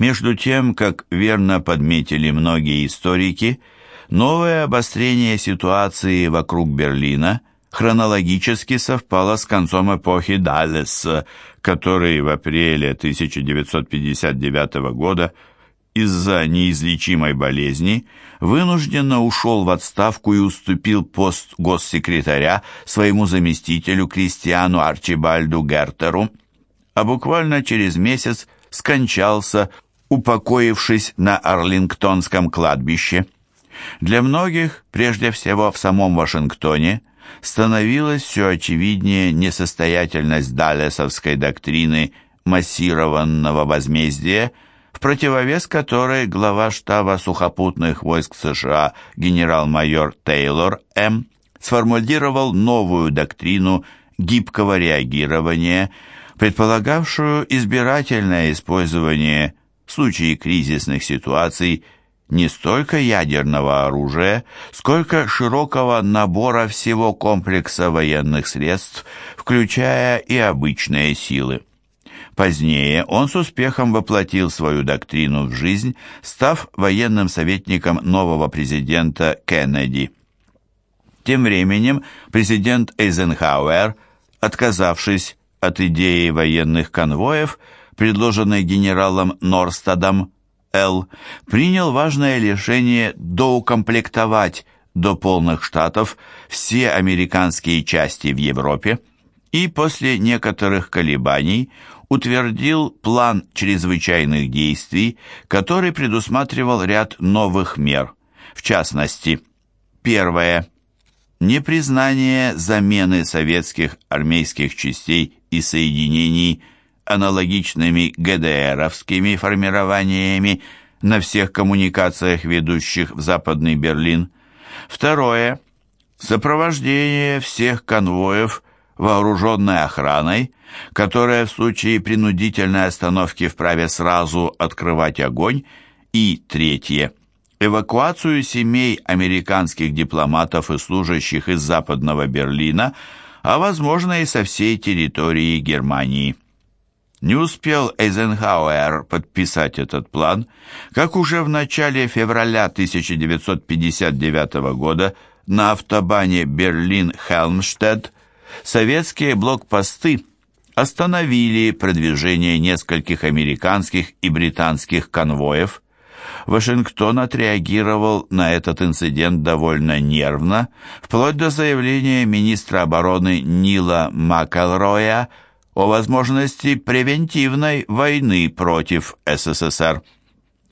Между тем, как верно подметили многие историки, новое обострение ситуации вокруг Берлина хронологически совпало с концом эпохи Даллеса, который в апреле 1959 года из-за неизлечимой болезни вынужденно ушел в отставку и уступил пост госсекретаря своему заместителю Кристиану Арчибальду Гертеру, а буквально через месяц скончался, упокоившись на Арлингтонском кладбище. Для многих, прежде всего в самом Вашингтоне, становилась все очевиднее несостоятельность далесовской доктрины массированного возмездия, в противовес которой глава штаба сухопутных войск США генерал-майор Тейлор М. сформулировал новую доктрину гибкого реагирования, предполагавшую избирательное использование в случае кризисных ситуаций не столько ядерного оружия, сколько широкого набора всего комплекса военных средств, включая и обычные силы. Позднее он с успехом воплотил свою доктрину в жизнь, став военным советником нового президента Кеннеди. Тем временем президент Эйзенхауэр, отказавшись от идеи военных конвоев, предложенной генералом Норстадом, Л., принял важное решение доукомплектовать до полных штатов все американские части в Европе и после некоторых колебаний утвердил план чрезвычайных действий, который предусматривал ряд новых мер. В частности, первое – непризнание замены советских армейских частей и соединений – аналогичными ГДРовскими формированиями на всех коммуникациях, ведущих в Западный Берлин. Второе. Сопровождение всех конвоев вооруженной охраной, которая в случае принудительной остановки вправе сразу открывать огонь. И третье. Эвакуацию семей американских дипломатов и служащих из Западного Берлина, а возможно и со всей территории Германии. Не успел Эйзенхауэр подписать этот план, как уже в начале февраля 1959 года на автобане Берлин-Хелмштедт советские блокпосты остановили продвижение нескольких американских и британских конвоев. Вашингтон отреагировал на этот инцидент довольно нервно, вплоть до заявления министра обороны Нила Макелроя о возможности превентивной войны против СССР.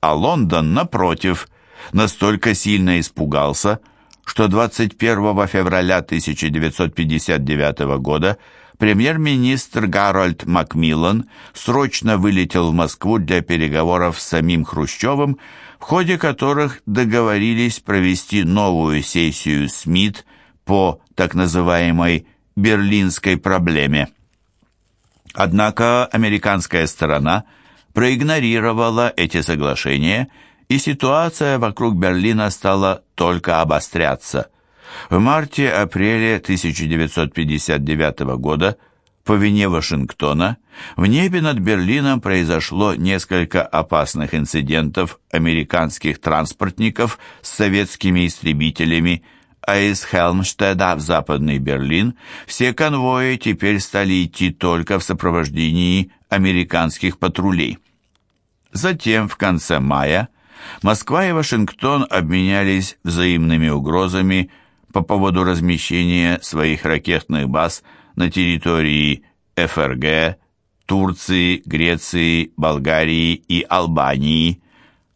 А Лондон, напротив, настолько сильно испугался, что 21 февраля 1959 года премьер-министр Гарольд Макмиллан срочно вылетел в Москву для переговоров с самим Хрущевым, в ходе которых договорились провести новую сессию СМИТ по так называемой «берлинской проблеме». Однако американская сторона проигнорировала эти соглашения, и ситуация вокруг Берлина стала только обостряться. В марте-апреле 1959 года по вине Вашингтона в небе над Берлином произошло несколько опасных инцидентов американских транспортников с советскими истребителями, а из Хелмштеда в Западный Берлин все конвои теперь стали идти только в сопровождении американских патрулей. Затем, в конце мая, Москва и Вашингтон обменялись взаимными угрозами по поводу размещения своих ракетных баз на территории ФРГ, Турции, Греции, Болгарии и Албании,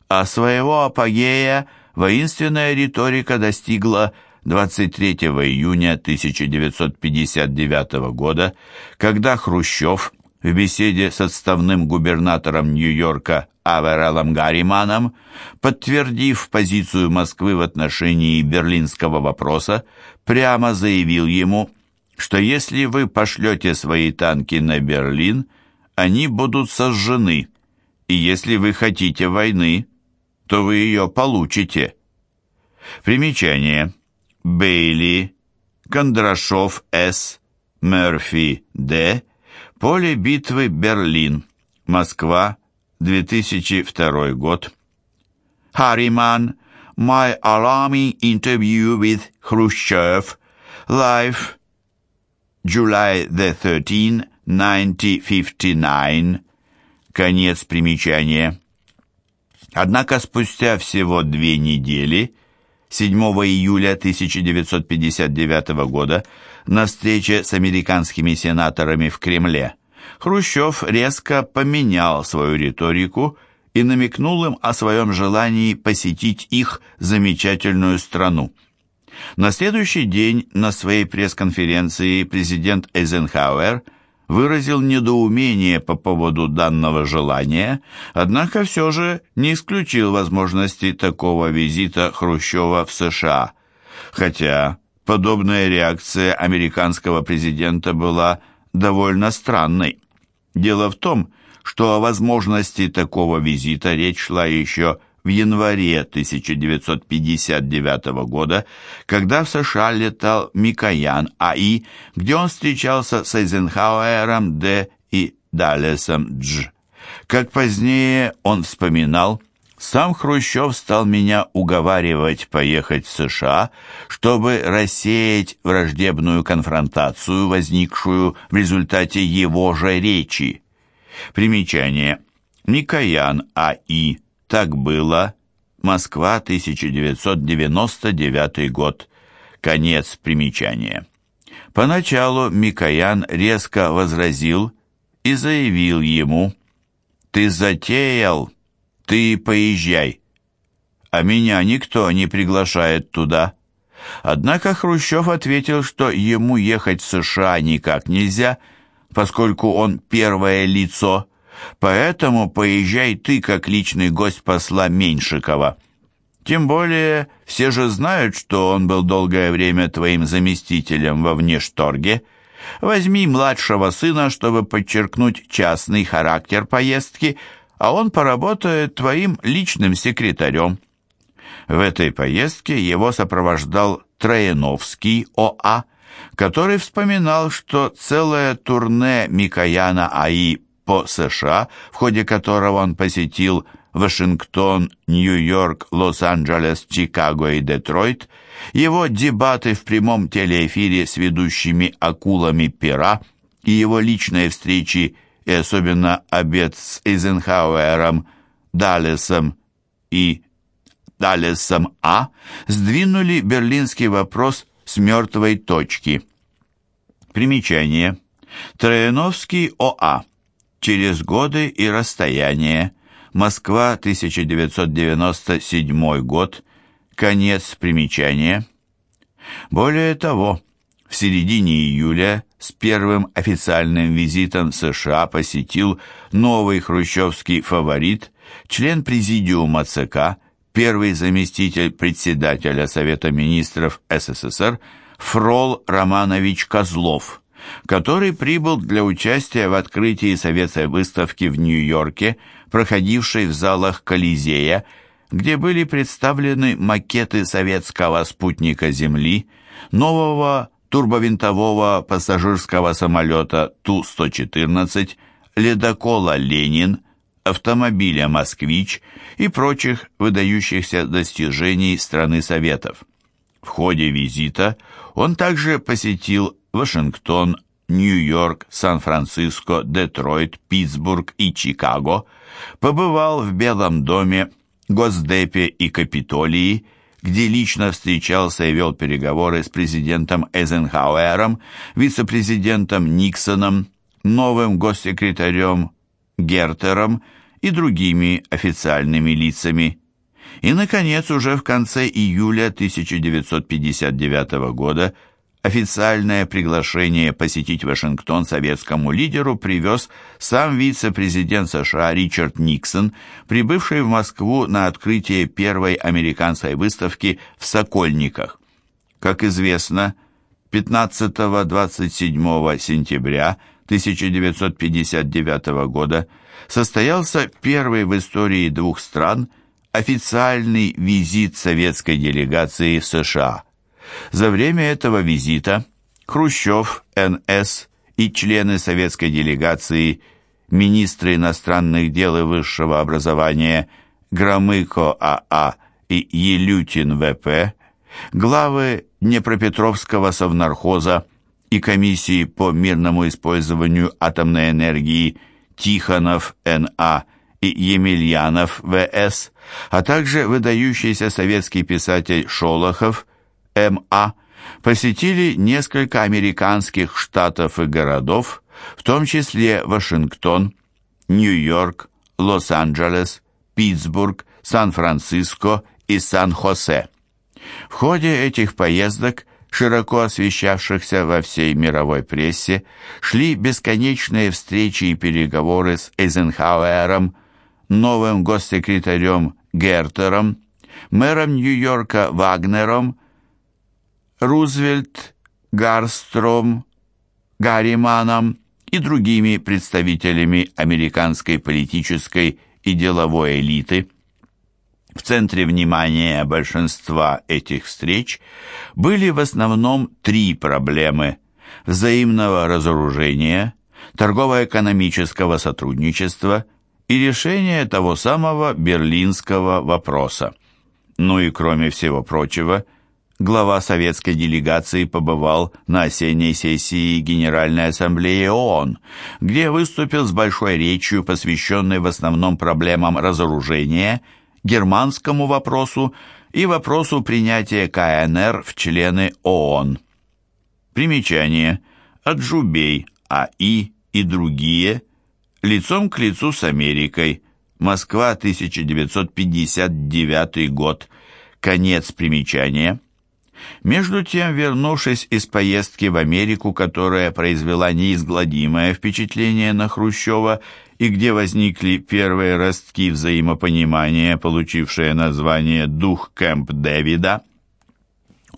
а своего апогея воинственная риторика достигла 23 июня 1959 года, когда Хрущев в беседе с отставным губернатором Нью-Йорка Аверелом Гарриманом, подтвердив позицию Москвы в отношении берлинского вопроса, прямо заявил ему, что если вы пошлете свои танки на Берлин, они будут сожжены, и если вы хотите войны, то вы ее получите. Примечание. Бейли, Кондрашов С., Мерфи Д., Поле битвы Берлин, Москва, 2002 год. Harriman, My Alarming Interview with Khrushchev, Live, July the 13, 1959. Конец примечания. Однако спустя всего две недели, 7 июля 1959 года, на встрече с американскими сенаторами в Кремле, Хрущев резко поменял свою риторику и намекнул им о своем желании посетить их замечательную страну. На следующий день на своей пресс-конференции президент Эйзенхауэр выразил недоумение по поводу данного желания, однако все же не исключил возможности такого визита Хрущева в США, хотя подобная реакция американского президента была довольно странной. Дело в том, что о возможности такого визита речь шла еще в январе 1959 года, когда в США летал Микоян А.И., где он встречался с Эйзенхауэром Д. и Даллесом Дж. Как позднее он вспоминал, сам Хрущев стал меня уговаривать поехать в США, чтобы рассеять враждебную конфронтацию, возникшую в результате его же речи. Примечание. Микоян А.И. Так было. Москва, 1999 год. Конец примечания. Поначалу Микоян резко возразил и заявил ему, «Ты затеял, ты поезжай, а меня никто не приглашает туда». Однако Хрущев ответил, что ему ехать в США никак нельзя, поскольку он первое лицо, Поэтому поезжай ты, как личный гость посла Меньшикова. Тем более, все же знают, что он был долгое время твоим заместителем во внешторге. Возьми младшего сына, чтобы подчеркнуть частный характер поездки, а он поработает твоим личным секретарем. В этой поездке его сопровождал Трояновский ОА, который вспоминал, что целое турне Микояна АИ по США, в ходе которого он посетил Вашингтон, Нью-Йорк, Лос-Анджелес, Чикаго и Детройт, его дебаты в прямом телеэфире с ведущими акулами пера и его личные встречи и особенно обед с Эйзенхауэром, Даллесом и Даллесом А сдвинули берлинский вопрос с мертвой точки. Примечание. Трояновский ОА Через годы и расстояние. Москва, 1997 год. Конец примечания. Более того, в середине июля с первым официальным визитом США посетил новый хрущевский фаворит, член президиума ЦК, первый заместитель председателя Совета министров СССР Фрол Романович Козлов – который прибыл для участия в открытии советской выставки в Нью-Йорке, проходившей в залах Колизея, где были представлены макеты советского спутника Земли, нового турбовинтового пассажирского самолета Ту-114, ледокола «Ленин», автомобиля «Москвич» и прочих выдающихся достижений страны Советов. В ходе визита он также посетил Вашингтон, Нью-Йорк, Сан-Франциско, Детройт, Питтсбург и Чикаго, побывал в Белом доме, Госдепе и Капитолии, где лично встречался и вел переговоры с президентом Эйзенхауэром, вице-президентом Никсоном, новым госсекретарем Гертером и другими официальными лицами. И, наконец, уже в конце июля 1959 года Официальное приглашение посетить Вашингтон советскому лидеру привез сам вице-президент США Ричард Никсон, прибывший в Москву на открытие первой американской выставки в Сокольниках. Как известно, 15-27 сентября 1959 года состоялся первый в истории двух стран официальный визит советской делегации в США. За время этого визита Хрущев, НС и члены советской делегации министры иностранных дел и высшего образования Громыко АА и Елютин ВП, главы Днепропетровского совнархоза и комиссии по мирному использованию атомной энергии Тихонов Н.А. и Емельянов В.С., а также выдающийся советский писатель Шолохов М.А., посетили несколько американских штатов и городов, в том числе Вашингтон, Нью-Йорк, Лос-Анджелес, Питтсбург, Сан-Франциско и Сан-Хосе. В ходе этих поездок, широко освещавшихся во всей мировой прессе, шли бесконечные встречи и переговоры с Эйзенхауэром, новым госсекретарем Гертером, мэром Нью-Йорка Вагнером, Рузвельт, Гарстром, Гарриманом и другими представителями американской политической и деловой элиты. В центре внимания большинства этих встреч были в основном три проблемы – взаимного разоружения, торгово-экономического сотрудничества и решения того самого берлинского вопроса. Ну и кроме всего прочего – глава советской делегации побывал на осенней сессии Генеральной Ассамблеи ООН, где выступил с большой речью, посвященной в основном проблемам разоружения, германскому вопросу и вопросу принятия КНР в члены ООН. Примечание. Аджубей, А.И. и другие. Лицом к лицу с Америкой. Москва, 1959 год. Конец примечания. Между тем, вернувшись из поездки в Америку, которая произвела неизгладимое впечатление на Хрущева и где возникли первые ростки взаимопонимания, получившие название «Дух Кэмп Дэвида»,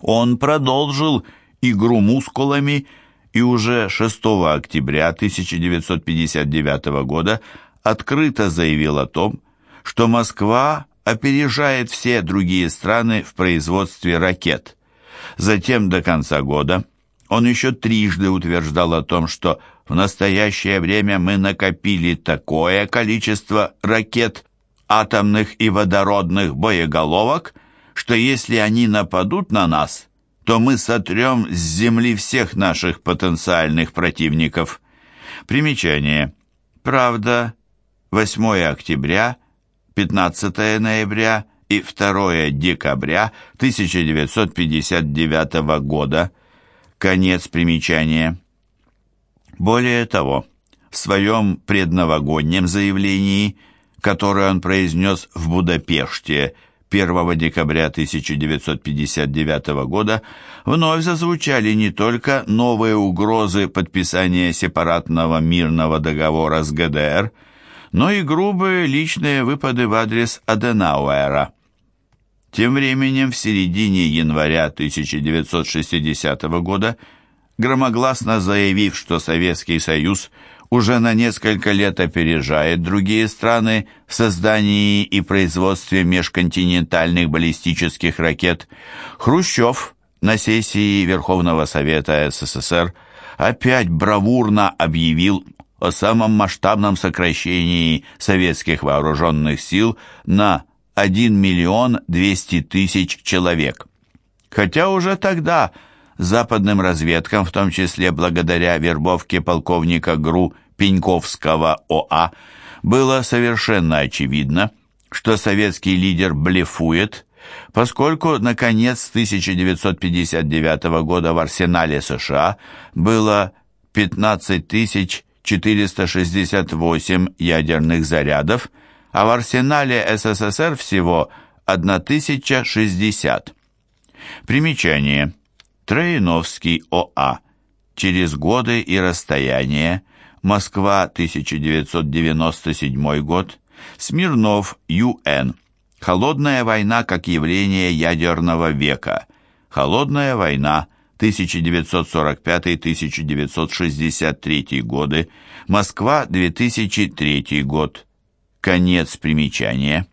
он продолжил игру мускулами и уже 6 октября 1959 года открыто заявил о том, что Москва опережает все другие страны в производстве ракет – Затем до конца года он еще трижды утверждал о том, что в настоящее время мы накопили такое количество ракет, атомных и водородных боеголовок, что если они нападут на нас, то мы сотрем с земли всех наших потенциальных противников. Примечание. Правда, 8 октября, 15 ноября и 2 декабря 1959 года. Конец примечания. Более того, в своем предновогоднем заявлении, которое он произнес в Будапеште 1 декабря 1959 года, вновь зазвучали не только новые угрозы подписания сепаратного мирного договора с ГДР, но и грубые личные выпады в адрес Аденауэра – тем временем в середине января 1960 года, громогласно заявив, что Советский Союз уже на несколько лет опережает другие страны в создании и производстве межконтинентальных баллистических ракет, Хрущев на сессии Верховного Совета СССР опять бравурно объявил о самом масштабном сокращении советских вооруженных сил на 1 миллион 200 тысяч человек. Хотя уже тогда западным разведкам, в том числе благодаря вербовке полковника ГРУ Пеньковского ОА, было совершенно очевидно, что советский лидер блефует, поскольку, наконец, 1959 года в арсенале США было 15 468 ядерных зарядов, а в арсенале СССР всего 1060. Примечание. Троиновский ОА. Через годы и расстояние. Москва, 1997 год. Смирнов, ЮН. Холодная война как явление ядерного века. Холодная война, 1945-1963 годы. Москва, 2003 год. Конец примечания.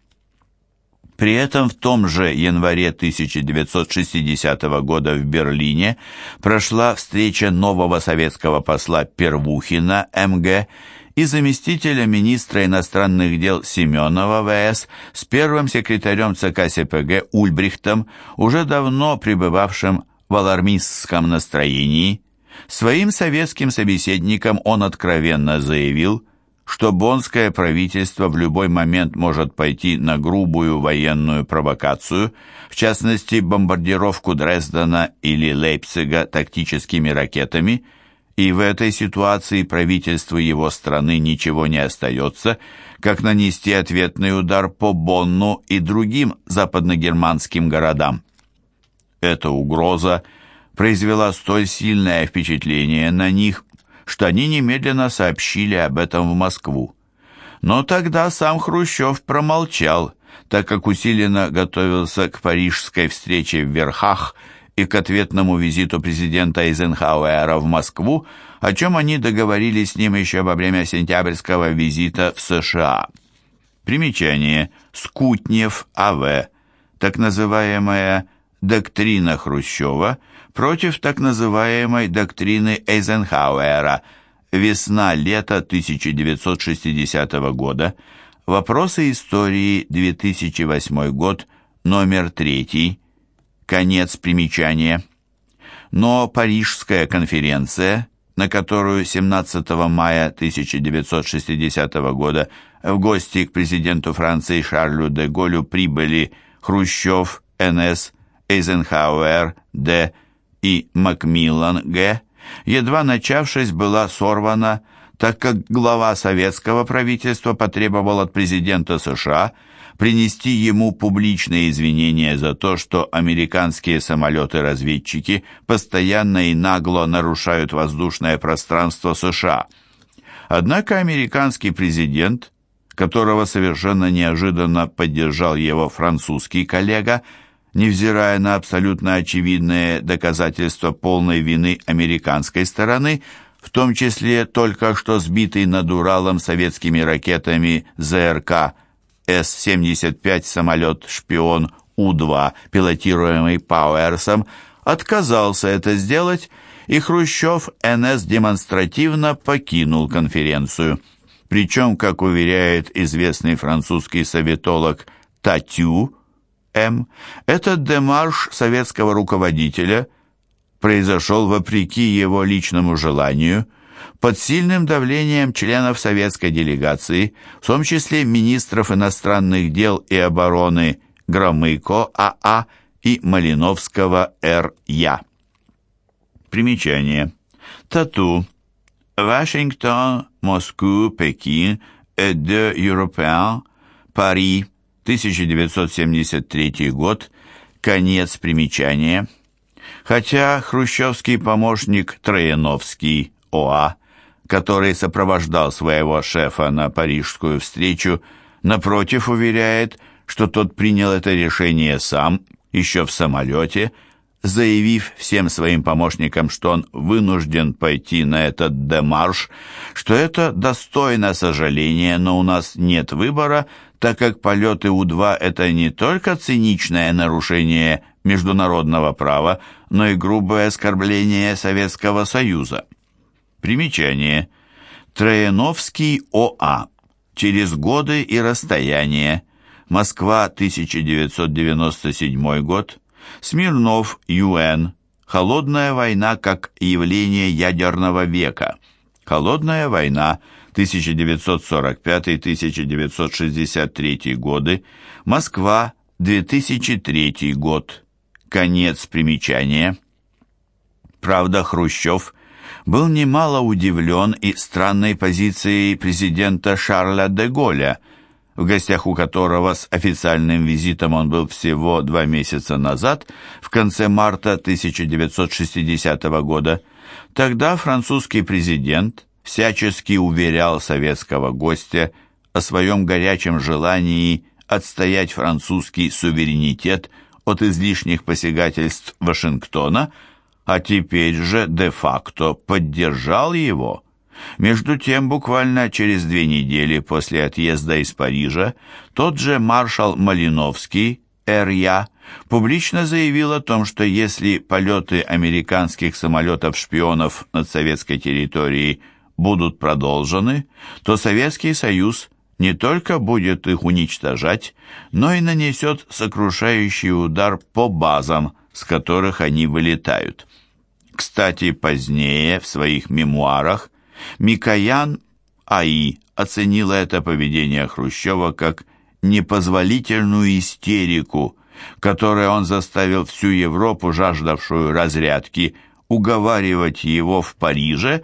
При этом в том же январе 1960 года в Берлине прошла встреча нового советского посла Первухина МГ и заместителя министра иностранных дел Семенова ВС с первым секретарем ЦК СПГ Ульбрихтом, уже давно пребывавшим в алармистском настроении. Своим советским собеседникам он откровенно заявил, что бонское правительство в любой момент может пойти на грубую военную провокацию, в частности бомбардировку Дрездена или Лейпцига тактическими ракетами, и в этой ситуации правительству его страны ничего не остается, как нанести ответный удар по Бонну и другим западногерманским городам. Эта угроза произвела столь сильное впечатление на них, что они немедленно сообщили об этом в Москву. Но тогда сам Хрущев промолчал, так как усиленно готовился к парижской встрече в Верхах и к ответному визиту президента Эйзенхауэра в Москву, о чем они договорились с ним еще во время сентябрьского визита в США. Примечание. Скутнев А.В. Так называемая «доктрина Хрущева» против так называемой доктрины Эйзенхауэра «Весна-лето 1960 года», «Вопросы истории 2008 год», номер 3, конец примечания. Но Парижская конференция, на которую 17 мая 1960 года в гости к президенту Франции Шарлю де Голлю прибыли Хрущев, НС, Эйзенхауэр, Д. и Макмиллан, Г., едва начавшись, была сорвана, так как глава советского правительства потребовал от президента США принести ему публичные извинения за то, что американские самолеты-разведчики постоянно и нагло нарушают воздушное пространство США. Однако американский президент, которого совершенно неожиданно поддержал его французский коллега, невзирая на абсолютно очевидные доказательства полной вины американской стороны, в том числе только что сбитый над Уралом советскими ракетами ЗРК С-75 самолет-шпион У-2, пилотируемый Пауэрсом, отказался это сделать, и Хрущев НС демонстративно покинул конференцию. Причем, как уверяет известный французский советолог Татю, М. Этот демарш советского руководителя произошел вопреки его личному желанию, под сильным давлением членов советской делегации, в том числе министров иностранных дел и обороны Громыко АА а и Малиновского Р.Я. Примечание. Тату. Вашингтон, Москву, Пекин, deux Européens, Paris, 1973 год, конец примечания. Хотя хрущевский помощник Трояновский ОА, который сопровождал своего шефа на парижскую встречу, напротив уверяет, что тот принял это решение сам, еще в самолете, заявив всем своим помощникам, что он вынужден пойти на этот демарш, что это достойно сожаления, но у нас нет выбора, так как полеты У-2 – это не только циничное нарушение международного права, но и грубое оскорбление Советского Союза. Примечание. Трояновский ОА. Через годы и расстояние. Москва, 1997 год. Смирнов, ЮН. Холодная война как явление ядерного века. Холодная война – 1945-1963 годы, Москва, 2003 год. Конец примечания. Правда, Хрущев был немало удивлен и странной позицией президента Шарля де Голля, в гостях у которого с официальным визитом он был всего два месяца назад, в конце марта 1960 года. Тогда французский президент всячески уверял советского гостя о своем горячем желании отстоять французский суверенитет от излишних посягательств Вашингтона, а теперь же де-факто поддержал его. Между тем, буквально через две недели после отъезда из Парижа, тот же маршал Малиновский, Р.Я., публично заявил о том, что если полеты американских самолетов-шпионов над советской территорией будут продолжены, то Советский Союз не только будет их уничтожать, но и нанесет сокрушающий удар по базам, с которых они вылетают. Кстати, позднее в своих мемуарах Микоян А.И. оценила это поведение Хрущева как непозволительную истерику, которой он заставил всю Европу, жаждавшую разрядки, уговаривать его в Париже,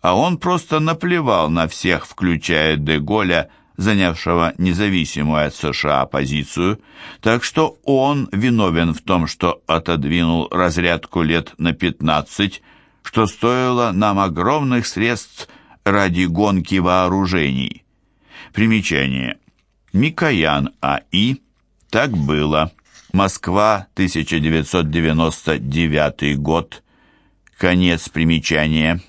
а он просто наплевал на всех, включая Деголя, занявшего независимую от США позицию, так что он виновен в том, что отодвинул разрядку лет на 15, что стоило нам огромных средств ради гонки вооружений. Примечание. Микоян А.И. Так было. Москва, 1999 год. Конец примечания.